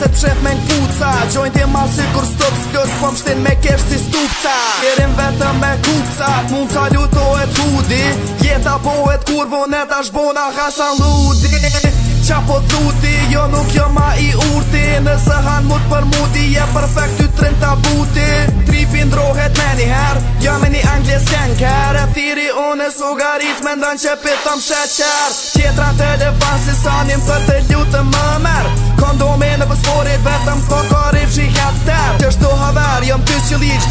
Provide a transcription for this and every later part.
se pëshef me n'kuca Gjojnë t'je ma si kur stup s'pjoz Po mështin me kesh si stupca Kjerim vetëm me kuca Mun qa hudi Jeta pohet kur vonet a shbona Ka sa ludi Qa po dhuti Jo nuk jo ma i urti Nëse han mut për muti Je perfekt ty trin ta buti Tripi me një her Jo me një anglis jen kere Thiri une e sugarit Me ndan që pitëm shetë qer Qetra të si sanim për të ljutë më mer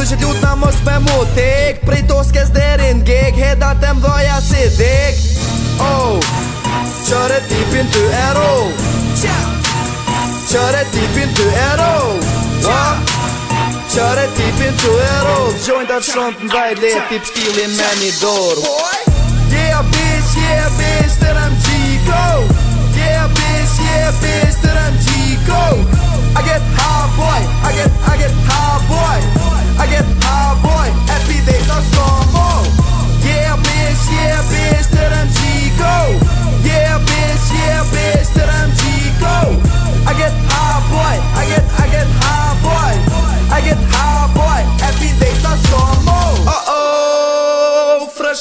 Kuptu që t'lut nga mos me mu tek Prej to s'kes derin gek Heda të mdoja si dhek Oh Qare tipin të ero Qare tipin të ero Qare tipin të ero Gjojnë të shronë të mdaj le Tip stilin me një dorë Yeah bitch, yeah bitch Të rëm qiko Yeah bitch, yeah bitch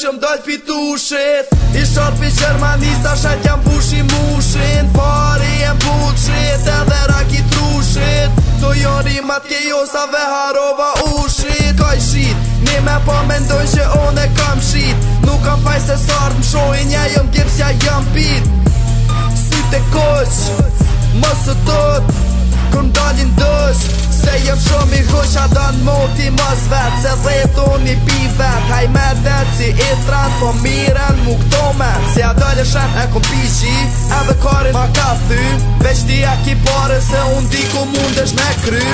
që mdoll I Ishor për Gjermanista shajt jam i mushin Pari e mbutshet edhe raki trushit To jori mat ke jo ve harova ushit Kaj shit, një me po mendoj që one kam shit Nuk kam faj se sart më shohin ja jëm gjepsja jëm pit Se jëm shumë i hësha dënë moti mës vetë Se dhe tonë i pi vetë Haj me vetë si i tratë Po miren mu këto me Se a dëllë shenë e këm pishi E dhe karin ma ka thy Veç ti a ki pare se unë di ku mundesh me kry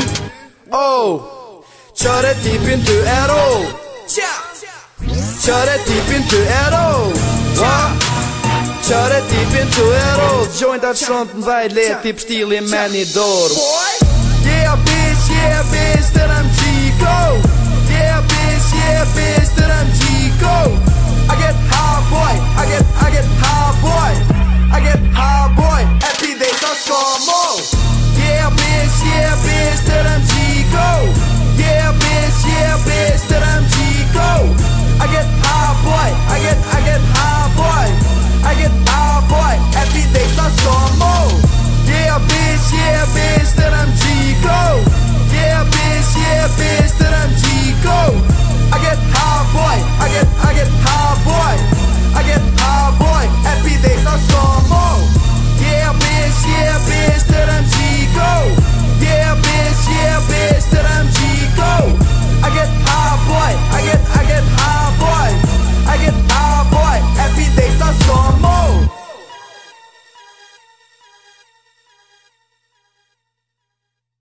Oh Qëre tipin të ero Qëre tipin të ero Qëre tipin të ero Gjojnë datë shumë në mdhaj letë Tip shtili me një dorë Oh yeah, bitch, that I'm G.